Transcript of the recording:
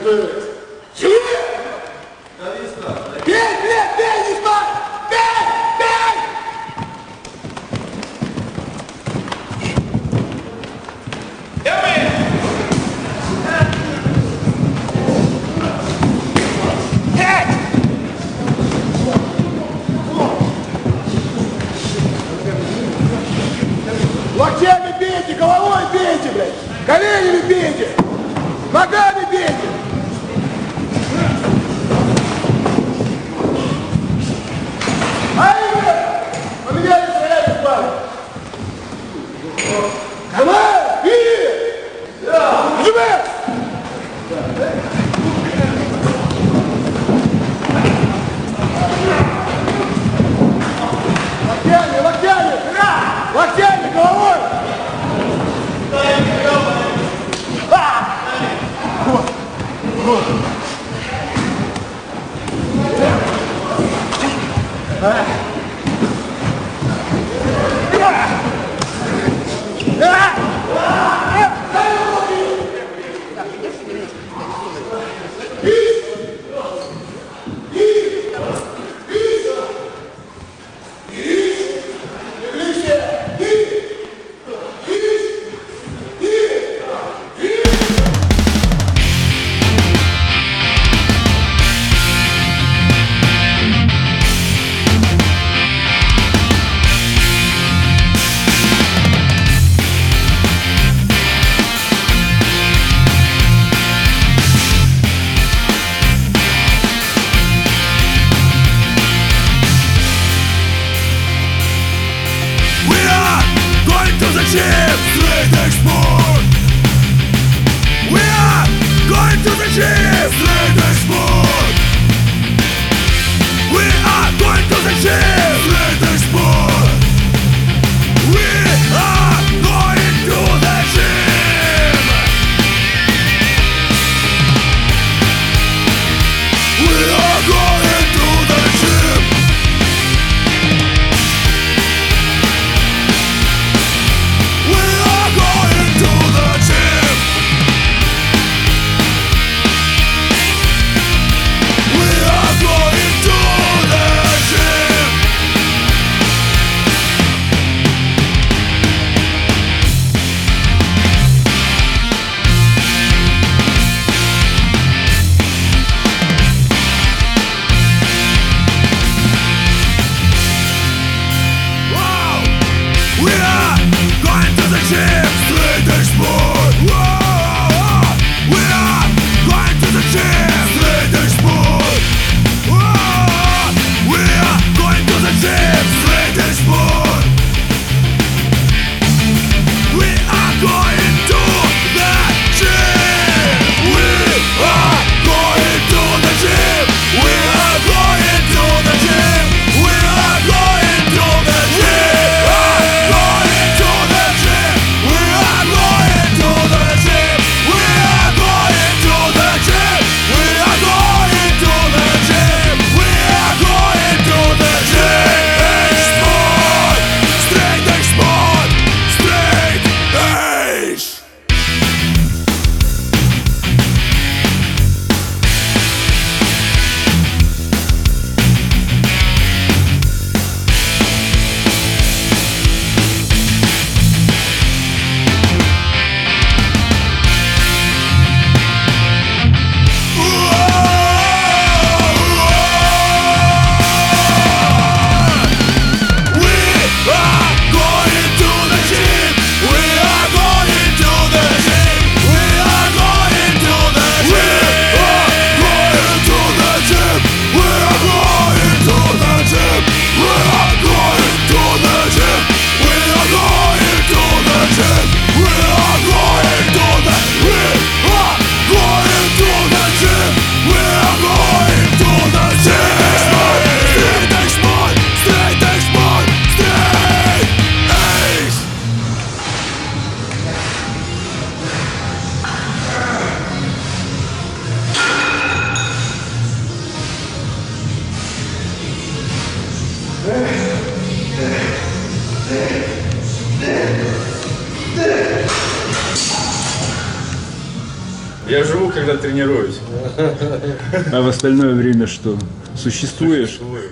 приготовились. Чего? Да не знаю. Бей, бей, бей, не знаю! Бей, бей! Я мы! Локтями бейте, головой бейте, блядь! Коленями бейте! Ногами! Slay the spawn! Zwycięstwo też mój Я живу, когда тренируюсь. А в остальное время что? Существуешь? Существую.